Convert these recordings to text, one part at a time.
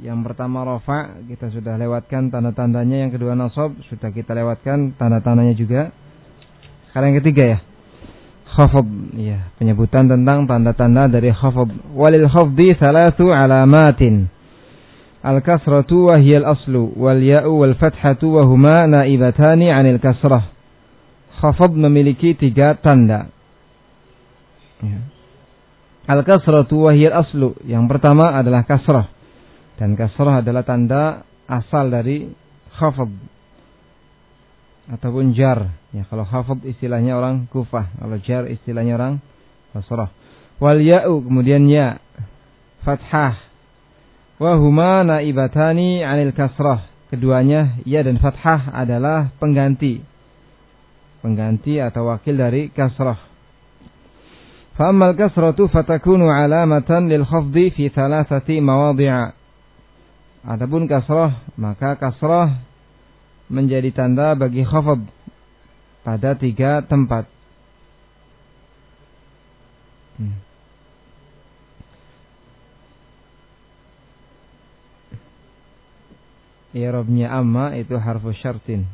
Yang pertama rofa kita sudah lewatkan tanda-tandanya, yang kedua nasab sudah kita lewatkan tanda-tandanya juga. Sekarang yang ketiga ya. Khafab, ya, penyebutan tentang tanda-tanda dari khafab. Walil khafdi salatu alamatin. Al-kasratu wa hiya al-aslu wal ya'u wal fathatu wa huma naibatani 'anil kasrah. Khafab memiliki tiga tanda. Ya. Al-kasratu wa hiya al-aslu. Yang pertama adalah kasrah dan kasrah adalah tanda asal dari khafad ataupun jar. Ya, kalau khafad istilahnya orang Kufah, kalau jar istilahnya orang Basrah. Wal ya'u kemudian ya fathah. Wa huma naibatani 'anil kasrah. Keduanya ya dan fathah adalah pengganti. Pengganti atau wakil dari kasrah. Fa'ammal kasratu fatakunu alamatan lil khafdi fi thalathati Adapun kasrah, maka kasrah menjadi tanda bagi khafad pada tiga tempat. Hmm. I'rabnya amma itu harfu syartin.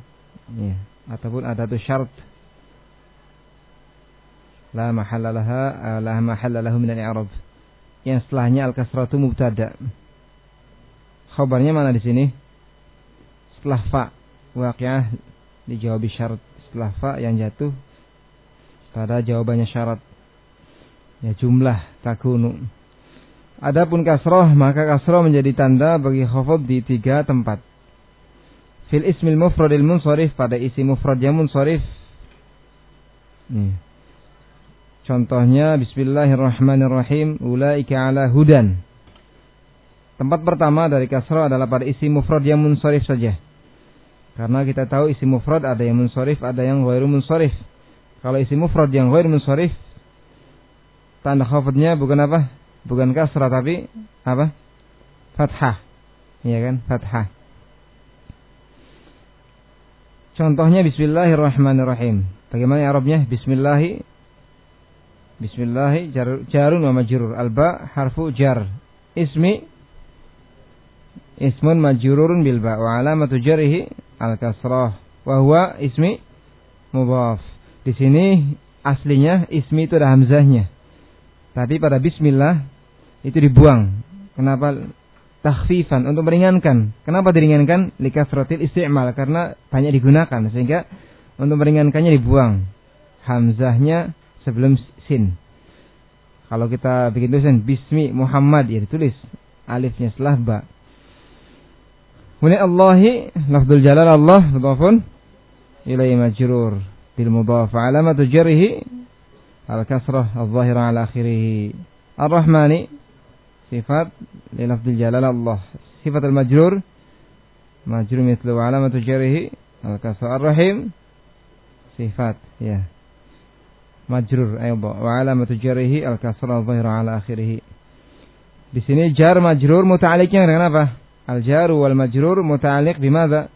Ya. Ataupun ada tu syarat. La mahalla laha, la mahalla lahu min al-i'rab. Yang setelahnya al-kasratu mubtada' khabarnya mana di sini? Setelah fa waqiah dijawab syarat. Setelah fa yang jatuh pada jawabannya syarat. Ya jumlah takunu. Adapun kasroh maka kasroh menjadi tanda bagi khafad di tiga tempat. Fil ismil mufradil munsharif pada isi mufrad yang munsharif. Nih. Contohnya Bismillahirrahmanirrahim Ulaika ala hudan Tempat pertama dari kasroh adalah pada isi mufrad yang munsorif saja. Karena kita tahu isi mufrad ada yang munsorif, ada yang ghairu munsorif. Kalau isi mufrad yang ghairu munsorif, tanda khafadnya bukan apa? Bukan kasrah tapi apa? Fathah. Iya kan? Fathah. Contohnya Bismillahirrahmanirrahim. Bagaimana Arabnya? Bismillahi Bismillahi jar, jarun wa majrur. Alba harfu jar. Ismi ismun majrurun bil ba wa alamatu jarhi al kasrah wa huwa ismi mudhaf. Di sini aslinya ismi itu ada hamzahnya. Tapi pada bismillah itu dibuang. Kenapa? Takhfifan untuk meringankan. Kenapa diringankan? Likasratil isti'mal karena banyak digunakan sehingga untuk meringankannya dibuang. Hamzahnya sebelum sin. Kalau kita bikin tulisan Bismi Muhammad ya ditulis alifnya setelah ba. Kemudian Allahi lafzul jalal Allah mudhafun ilai majrur bil mudhaf alamatu jarhi al kasrah al zahira ala akhirih. Ar-Rahmani sifat li lafzul jalal Allah. Sifat al majrur majrur mithlu alamatu jarhi al kasrah ar-rahim sifat ya. Majrur ayda wa alamatu jarhi al kasrah al zahira ala akhirih. Di sini jar majrur muta'alliqnya dengan apa? Al-jaru wal majrur muta'alliq bimada?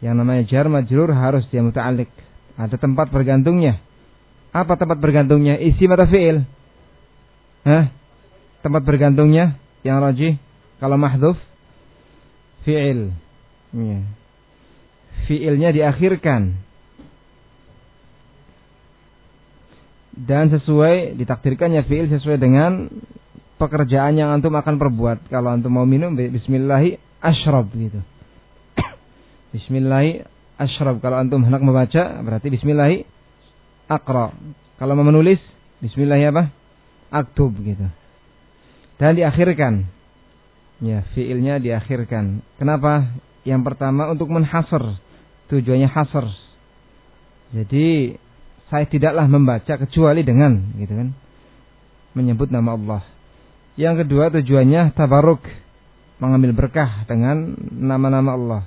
Yang namanya jar majrur harus dia muta'alliq. Ada tempat bergantungnya. Apa tempat bergantungnya? Isi mata fi'il. Hah? Tempat bergantungnya yang roji kalau mahdhuf fi'il. Ya. Fi'ilnya diakhirkan. Dan sesuai ditakdirkannya fi'il sesuai dengan pekerjaan yang antum akan perbuat. Kalau antum mau minum, bismillahi ashrab gitu. bismillahi ashrab. Kalau antum hendak membaca, berarti bismillahi akra. Kalau mau menulis, bismillahi apa? Aktub gitu. Dan diakhirkan. Ya, fiilnya diakhirkan. Kenapa? Yang pertama untuk menhasr. Tujuannya hasr. Jadi saya tidaklah membaca kecuali dengan gitu kan menyebut nama Allah. Yang kedua tujuannya tabaruk, mengambil berkah dengan nama-nama Allah.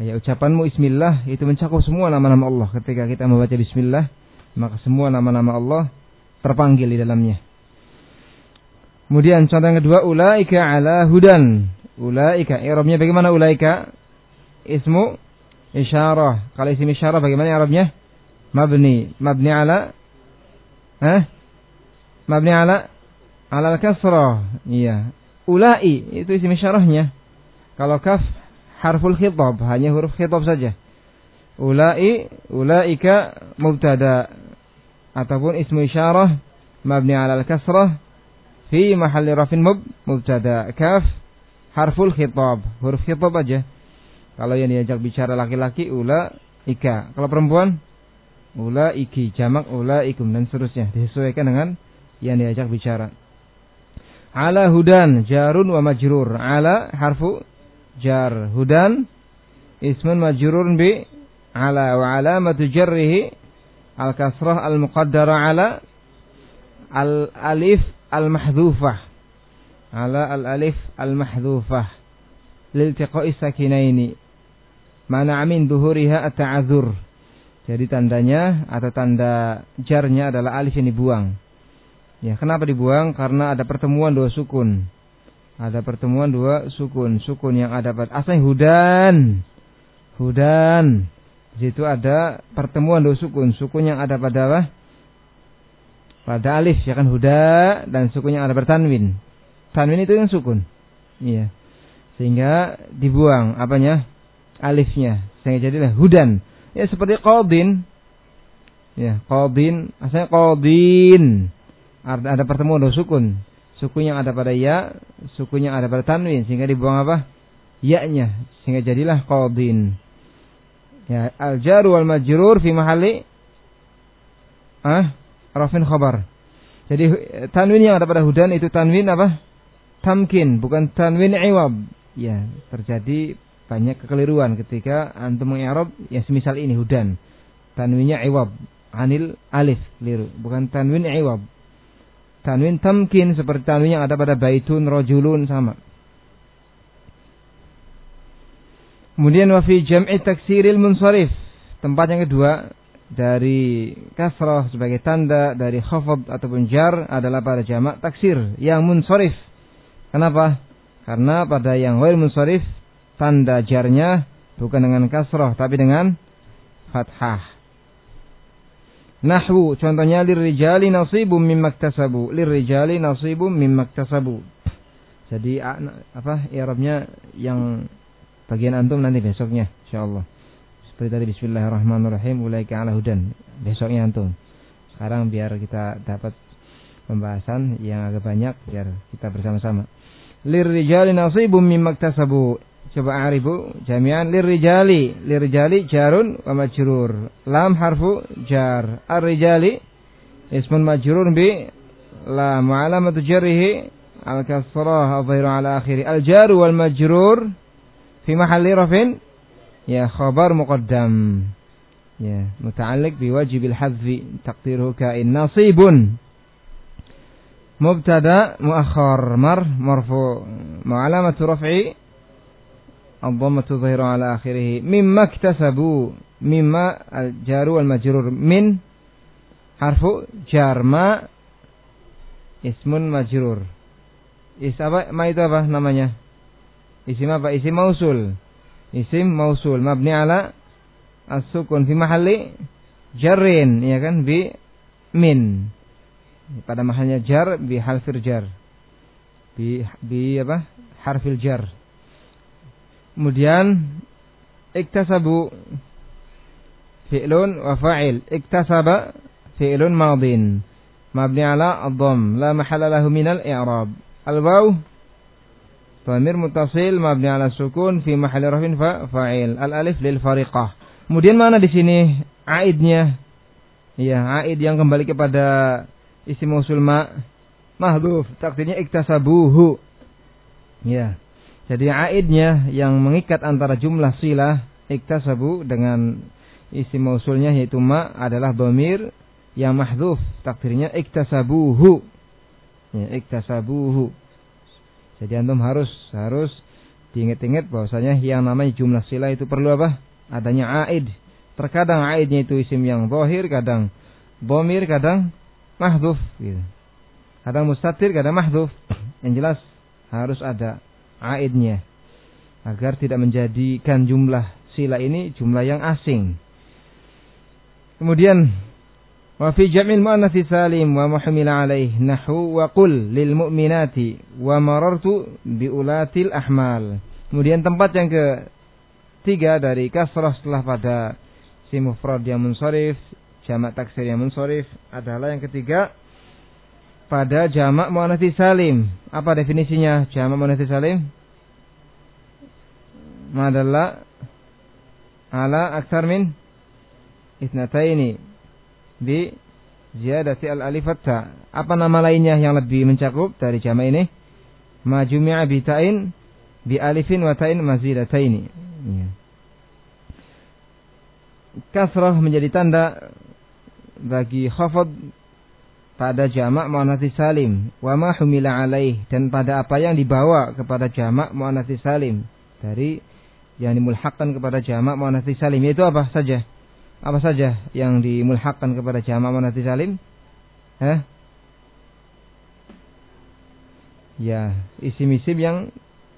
Ya ucapanmu Bismillah itu mencakup semua nama-nama Allah. Ketika kita membaca Bismillah, maka semua nama-nama Allah terpanggil di dalamnya. Kemudian contoh yang kedua, ulaika ala hudan. Ulaika, Arabnya bagaimana ulaika? Ismu isyarah. Kalau isim isyarah bagaimana Arabnya? Mabni. Mabni ala? Hah? Mabni ala Alal kasrah. Iya. Ulai itu isim isyarahnya. Kalau kaf harful khitab, hanya huruf khitab saja. Ulai, ulaika mubtada ataupun ismu isyarah mabni alal kasrah fi mahalli rafin mub mubtada. Kaf harful khitab, huruf khitab aja. Kalau yang diajak bicara laki-laki ula ika. Kalau perempuan ula iki, jamak ula ikum dan seterusnya disesuaikan dengan yang diajak bicara. Ala hudan jarun wa majrur. Ala harfu jar. Hudan ismun majrurun bi ala wa alamatu jarrihi al kasrah al muqaddara ala al alif al mahdhufah. Ala al alif al mahdhufah. Liltiqa'i sakinaini. Mana amin duhuriha at-ta'adzur. Jadi tandanya atau tanda jarnya adalah alif yang dibuang. Ya, kenapa dibuang? Karena ada pertemuan dua sukun. Ada pertemuan dua sukun. Sukun yang ada pada asal hudan. Hudan. Di situ ada pertemuan dua sukun. Sukun yang ada pada apa? Pada alif ya kan huda dan sukun yang ada bertanwin. Tanwin itu yang sukun. Iya. Sehingga dibuang apanya? Alifnya. Sehingga jadilah hudan. Ya seperti qadin. Ya, qadin asalnya qadin ada pertemuan dua sukun. Sukun yang ada pada ya, sukun yang ada pada tanwin sehingga dibuang apa? Ya-nya sehingga jadilah qadin. Ya, al jar wal majrur fi mahalli ah rafin khabar. Jadi tanwin yang ada pada hudan itu tanwin apa? Tamkin, bukan tanwin iwab. Ya, terjadi banyak kekeliruan ketika antum mengi'rab ya semisal ini hudan. Tanwinnya iwab, anil alif keliru, bukan tanwin iwab. Tanwin tamkin seperti tanwin yang ada pada baitun rojulun sama. Kemudian wafi jam'i taksiril munsarif. Tempat yang kedua dari kasrah sebagai tanda dari khafad ataupun jar adalah pada jamak taksir yang munsarif. Kenapa? Karena pada yang wail munsarif tanda jarnya bukan dengan kasrah tapi dengan fathah. Nahwu contohnya lirijali nasibum mimma iktasabu. Lirijali nasibum mimma iktasabu. Jadi apa i'rabnya yang bagian antum nanti besoknya insyaallah. Seperti tadi bismillahirrahmanirrahim ulaika ala hudan. Besoknya antum. Sekarang biar kita dapat pembahasan yang agak banyak biar kita bersama-sama. Lirijali nasibum mimma iktasabu. Coba aribu jami'an lirrijali. Lirrijali jarun wa majrur. Lam harfu jar. Ar-rijali ismun majrur bi lam wa jarrihi al-kasrah adhiru ala akhiri. Al-jaru wal majrur fi mahalli rafin ya khabar muqaddam. Ya, muta'alliq bi wajibil hadfi taqdiruhu ka'in nasibun. مبتدا مؤخر مر مرفوع وعلامة رفعه Al-dhammatu zahiru ala akhirih. Mimma iktasabu. Mimma al-jaru al-majrur. Min harfu jarma ismun majrur. Is apa? Ma itu apa namanya? Isim apa? Isim mausul. Isim mausul mabni ala as-sukun fi mahalli jarin, ya kan? Bi min. Pada mahalnya jar bi halfir jar. Bi bi apa? Harfil jar. Kemudian iktasabu fi'lun wa fa'il. Iktasaba fi'lun madin. Mabni ala ad-dham. La mahalla lahu minal i'rab. Al-waw Dhamir mutasil mabni ala sukun fi mahalli rafin fa fa'il. Al-alif lil fariqah. Kemudian mana di sini aidnya? Iya, aid yang kembali kepada isim mausul ma mahdhuf. Takdirnya iktasabuhu. Ya. Jadi aidnya yang mengikat antara jumlah silah iktasabu dengan isi mausulnya yaitu ma adalah domir yang mahdhuf. Takdirnya iktasabuhu. Ya iktasabuhu. Jadi antum harus harus diingat-ingat bahwasanya yang namanya jumlah silah itu perlu apa? Adanya aid. Terkadang aidnya itu isim yang zahir kadang domir kadang mahdhuf gitu. kadang mustatir kadang mahdhuf. Yang jelas harus ada aidnya agar tidak menjadikan jumlah sila ini jumlah yang asing. Kemudian Wa fi jam'il muannats salim wa muhmila alaih nahu wa qul lil mu'minati wa marartu bi ulatil ahmal. Kemudian tempat yang ketiga dari kasrah setelah pada si mufrad yang munsharif, jamak taksir yang munsharif adalah yang ketiga pada jamak muannats salim. Apa definisinya jamak muannats salim? Madalla ala aksar min isnataini bi ziyadati al alif ta. Apa nama lainnya yang lebih mencakup dari jama ini? Ma jumi'a bi ta'in bi alifin wa ta'in mazidataini. Ya. Kasrah menjadi tanda bagi khafad pada jamak muannats salim wa ma humila alaih dan pada apa yang dibawa kepada jamak muannats salim dari yang dimulhakkan kepada jamak muannats salim yaitu apa saja? Apa saja yang dimulhakkan kepada jamak muannats salim? Hah? Ya, isim-isim yang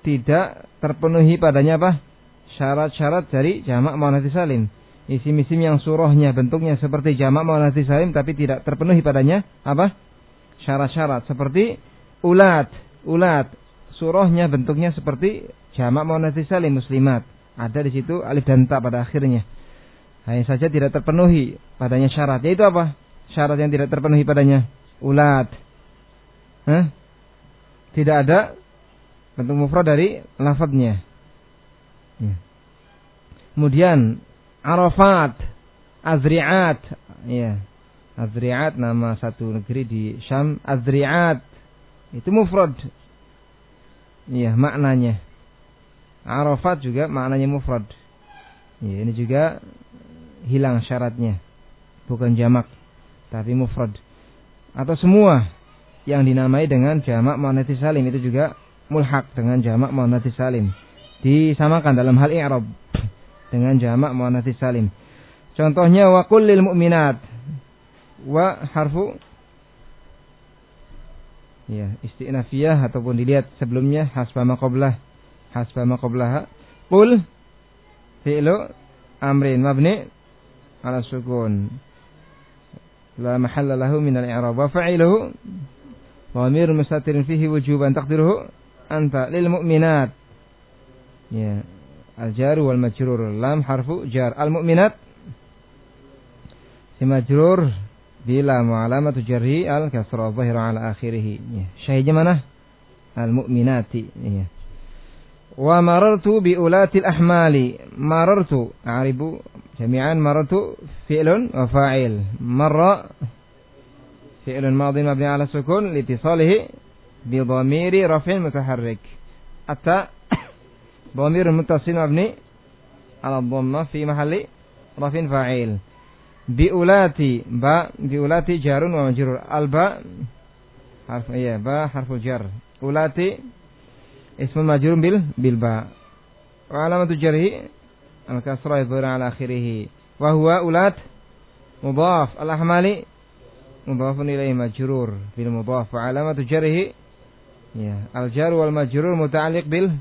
tidak terpenuhi padanya apa? Syarat-syarat dari jamak muannats salim. Isim-isim yang surahnya bentuknya seperti jamak muannats salim tapi tidak terpenuhi padanya apa? Syarat-syarat seperti ulat, ulat. Surahnya bentuknya seperti jamak muannats salim muslimat. Ada di situ alif dan ta pada akhirnya. Hanya saja tidak terpenuhi padanya syarat. Yaitu apa? Syarat yang tidak terpenuhi padanya. Ulat. Hah? Tidak ada bentuk mufrad dari lafadznya. Ya. Kemudian Arafat, Azri'at, ya. Azri'at nama satu negeri di Syam, Azri'at. Itu mufrad. Iya, maknanya. Arafat juga maknanya mufrad. Ya, ini juga hilang syaratnya. Bukan jamak, tapi mufrad. Atau semua yang dinamai dengan jamak muannats salim itu juga mulhak dengan jamak muannats salim. Disamakan dalam hal i'rab dengan jamak muannats salim. Contohnya wa kullil mu'minat. Wa harfu ya istinafiyah ataupun dilihat sebelumnya hasba maqablah hasba ma qablaha qul fi'lu amrin mabni ala sukun. La mahalla lahu min al-i'rab. Wa fa'iluhu dhamir mustatir fihi wujuban. Taqdiruhu anta lil mu'minat. Ya wal majrur lam harfu jar al-mu'minat si majrur bila mu'alamatu jarri al-kasra zahira ala akhirih ya syahidnya mana al-mu'minati ya wa marartu bi ulatil ahmali marartu a'ribu jami'an marartu fi'lun wa fa'il marra fi'lun madhi mabni ala sukun litisalihi bi dhamiri raf'in mutaharrik atta dhamir muttasil mabni ala dhamma fi mahalli raf'in fa'il. Bi ulati ba bi ulati jarun wa majrur. Al ba harf iya ba harfu jar. Ulati ismun majrur bil bil ba. Wa alamatu jarhi al kasrah yadhur ala akhirih. Wa huwa ulat mudhaf al ahmali mudhafun ilayhi majrur. Bil mudhaf. Wa alamatu jarhi ya al jar wal majrur muta'alliq bil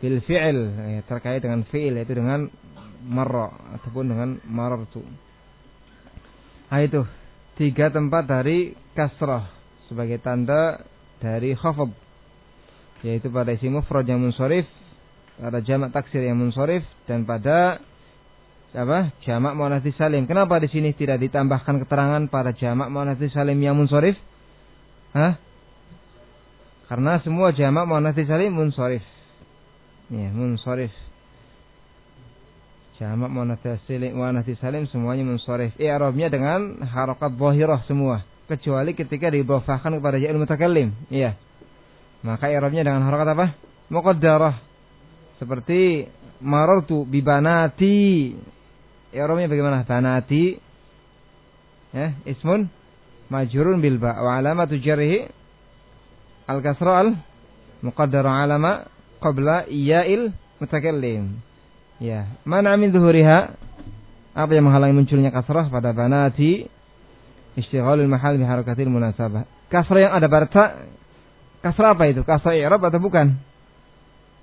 bil fi'il ya, terkait dengan fi'il yaitu dengan marra ataupun dengan marartu. Nah itu tiga tempat dari kasrah sebagai tanda dari khafab yaitu pada isi mufrad yang munsharif, pada jamak taksir yang munsharif dan pada apa? jamak muannats salim. Kenapa di sini tidak ditambahkan keterangan pada jamak muannats salim yang munsharif? Hah? Karena semua jamak muannats salim munsharif. Ya, munsharif. Jamak muannats salim semuanya munsharif. I'rabnya dengan harakat zahirah semua kecuali ketika didhafahkan kepada ja'il mutakallim. Iya. Maka i'rabnya dengan harakat apa? Muqaddarah. Seperti marartu bi banati. I'rabnya bagaimana? Banati ya, ismun majrurun bil ba wa alamatu jarhi al kasra al muqaddara alama qabla iya'il mutakallim. Ya, mana min zuhuriha? Apa yang menghalangi munculnya kasrah pada banati? Istighalul mahal bi harakatil munasabah. Kasrah yang ada pada Kasrah apa itu? Kasrah i'rab atau bukan?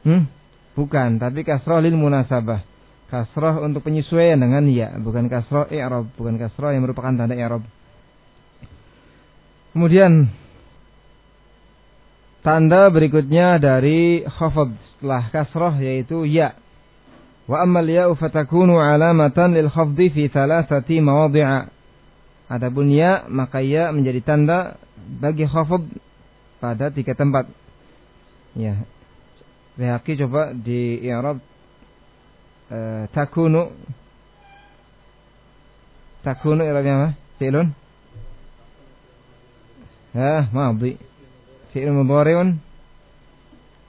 Hmm? Bukan, tapi kasrah lil munasabah. Kasrah untuk penyesuaian dengan ya, bukan kasrah i'rab, bukan kasrah yang merupakan tanda i'rab. Kemudian tanda berikutnya dari khafad setelah kasrah yaitu ya. Wa ammal ya'u fatakunu alamatan lil khafdi fi thalathati mawadhi'a. Adapun ya maka ya menjadi tanda bagi khafad pada tiga tempat. Ya. Bihaqi coba di i'rab uh, takunu takunu i'rabnya apa? Fi'lun? Madhi fi'il mudhari'un.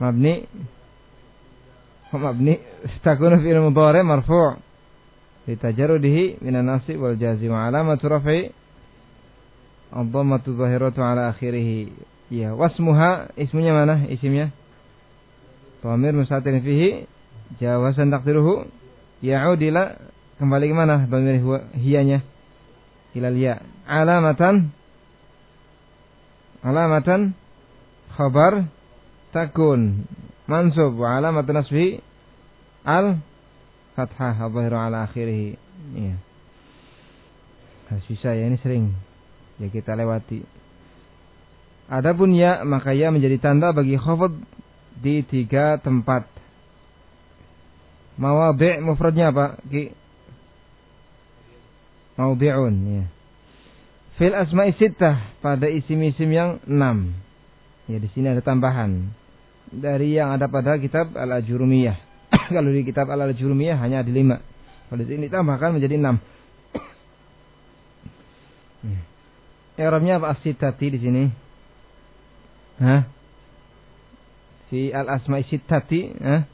Mabni. Mabni? Takunu fi'il mudhari' marfu' litajarudihi minan nasib wal jazim alamatu raf'i. Ad-dhammatu zahiratu ala akhirih ya wasmuha. Ismunya mana? Isimnya? Tamir musatir fihi. Jawasan takdiruhu ya'ud ila kembali ke mana? Dhamir hiyanya. Ilal ya. Alamatan. Alamatan khabar takun mansub wa alamat nasbi al fathah adhahiru ala akhirih. Iya. Harus ya ini sering ya kita lewati. Adapun ya maka ya menjadi tanda bagi khafad di tiga tempat. Mawadhi' mufradnya apa ki? Mawadhi'un ya fil asma'i sittah pada isim-isim yang enam Ya di sini ada tambahan dari yang ada pada kitab Al-Ajurumiyah. Kalau di kitab Al-Ajurumiyah hanya ada lima. Kalau di sini tambahkan menjadi enam. Arabnya apa asitati di sini? Hah? Si al-asma'i sitati, hah?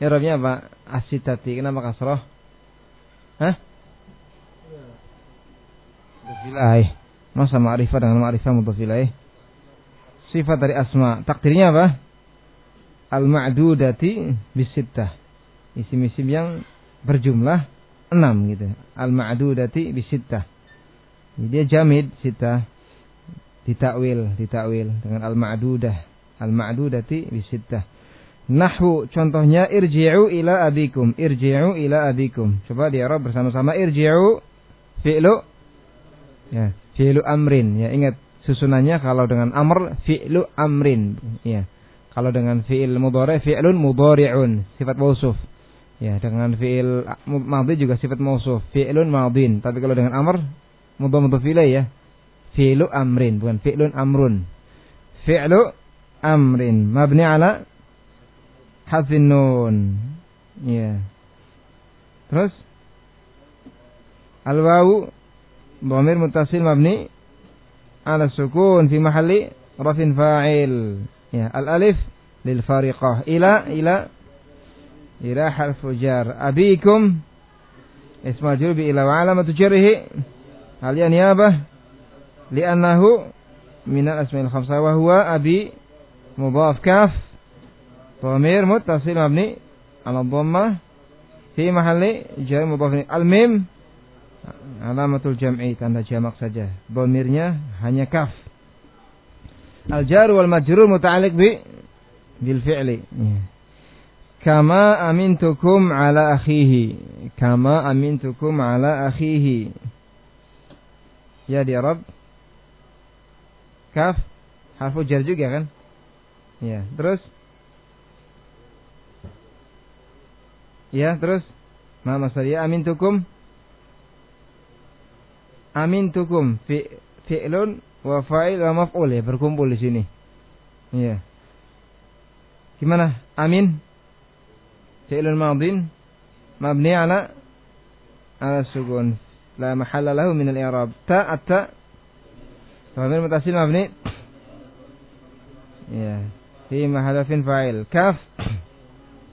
Arabnya apa? Asitati. Kenapa kasroh? Hah? Mutafilah. Masa ma'rifah dengan ma'rifah mutafilah? Sifat dari asma. Takdirnya apa? Al-ma'dudati bisittah. Isim-isim yang berjumlah enam gitu. Al-ma'dudati bisittah. Dia jamid sita ditakwil, ditakwil dengan al-ma'dudah. Al-ma'dudati bisittah. Nahwu contohnya irji'u ila abikum, irji'u ila abikum. Coba di Arab bersama-sama irji'u fi'lu ya, fi'lu amrin ya ingat susunannya kalau dengan amr fi'lu amrin. Ya kalau dengan fi'il mudhari fi'lun mudhari'un sifat mausuf ya dengan fi'il madhi juga sifat mausuf fi'lun madhin. Tapi kalau dengan amr mudhari mudhaf ya. Fi'lu amrin bukan fi'lun amrun. Fi'lu amrin mabni ala hadzin nun. Ya terus? Al wawu dhamir muttasil mabni ala sukun fi mahalli rafin fa'il. Ya, al alif lil fariqah. Ila ila ila harfu jar. Abikum ismu majrur bi ila wa alamatu jarrihi hal ya niyabah li'annahu min al asma'il khamsah wa huwa abi mudhaf kaf dhamir muttasil mabni ala dhammah alamatul jam'i tanda jamak saja. Bomirnya hanya kaf. Al jar wal majrur muta'alliq bi bil fi'li. Ya. Kama amintukum ala akhihi. Kama amintukum ala akhihi. Ya di Arab. Kaf harfu jar juga kan? Ya, terus Ya, terus Ma masalah amintukum Amin tukum fi fi'lun wa fa'il wa maf'ul ya berkumpul di sini. Iya. Gimana? Amin. Fi'lun madin mabni ala ala sukun la mahalla lahu min al-i'rab. Ta atta Dhamir mutasil mabni Ya. Fi mahadafin fa'il. Kaf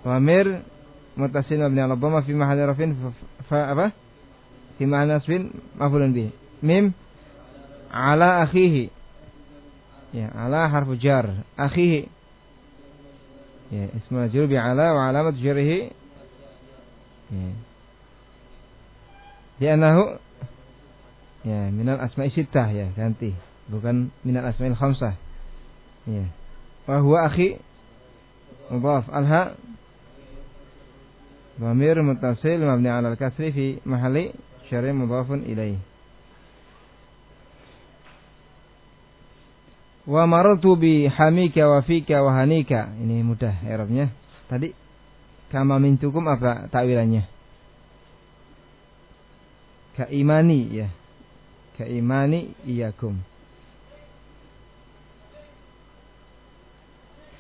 Dhamir mutasil mabni ala dhamma fi mahadafin fa apa? Fi ma'na nasbin maf'ulun bih. Mim? Ala akhihi. Ya, ala harfu jar. Akhihi. Ya, ismu majrur bi ala wa alamat jarrihi. Ya. Li'annahu ya minal asma'i sittah. Ya ganti. Bukan minal asma'il khamsah. Ya. Wa huwa akhi? Mudhaf. Alha? Dhamir muttasil mabni ala al-kasri fi mahalli syar'i mudhafun ilaih. Wa marartu bi hamika wa fika wa hanika. Ini mudah Arabnya. Tadi kama mintukum apa takwilannya? Ka imani ya. Ka imani iyakum.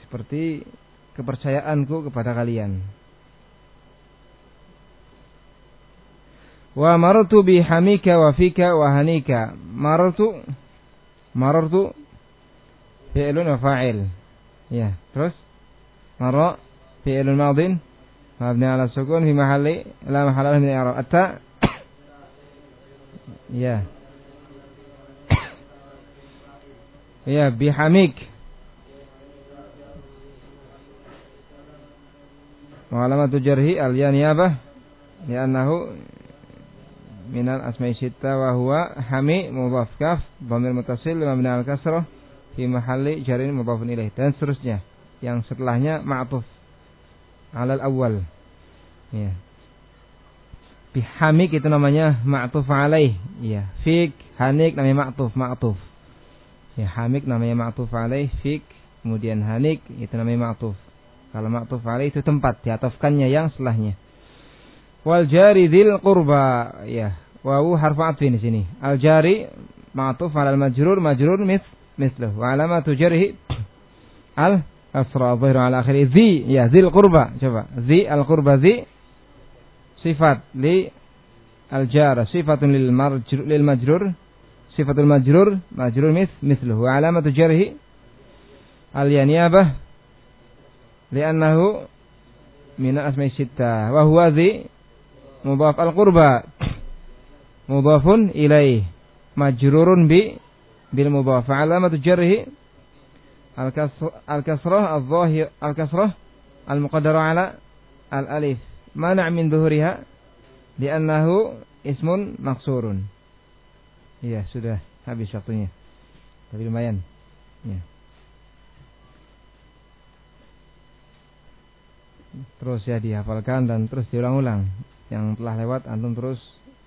Seperti kepercayaanku kepada kalian. Wa marartu bi hamika wa fika wa hanika. Marartu marartu fi'lun wa fa'il. Ya, terus marra fi'lun madin mabni ala sukun fi mahalli la mahalla min i'rab. Atta Ya. Ya, bihamik. Wa alamatu jarhi al-yaniyabah li'annahu minal asma'i sita wa huwa hami mudhaf kaf dhamir mutasil mabni al kasrah fi mahalli jarin mudhafun ilaih dan seterusnya. Yang setelahnya ma'tuf. Alal awal. Ya. Bihamik itu namanya ma'tuf alaih. Ya. Fik hanik namanya ma'tuf ma'tuf. Ya hamik namanya ma'tuf alaih fik kemudian hanik itu namanya ma'tuf. Kalau ma'tuf alaih itu tempat diatofkannya yang setelahnya wal jari dzil qurba. Ya. Wawu harfu atfin di sini. Al jari ma'tuf al majrur majrur mis misluh wa alamatu jarhi al asra dhahir ala akhir. Zi. Ya dzil qurba. Coba. Zi al qurba zi. Sifat li al jar sifatun lil marjur lil majrur. Sifatul majrur majrur mis misluh wa alamatu jarhi al yaniyabah. Li'annahu min asma'i sittah wa huwa zi mudhaf al-qurba. Mudhafun ilaih. Majrurun bi bil mudhaf. Alamatu jarhi al-kasrah al-zahir al-kasrah al-muqaddara ala al-alif. Mana' min dhuhriha li'annahu ismun maksurun iya sudah habis waktunya. Tapi lumayan. Ya terus ya dihafalkan dan terus diulang-ulang yang telah lewat antum terus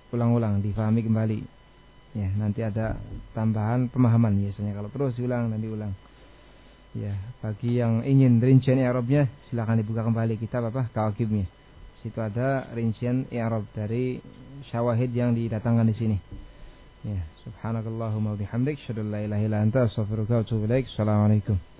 ulang-ulang difahami kembali. Ya nanti ada tambahan pemahaman biasanya. Kalau terus diulang dan diulang ya bagi yang ingin rincian i'rabnya silakan dibuka kembali kitab apa? Kawakibnya situ ada rincian i'rab dari syawahid yang didatangkan di sini. Ya subhanakallahumma bihamdik syadallah ilaha illa anta astaghfiruka wa atubu ilaik. Assalamualaikum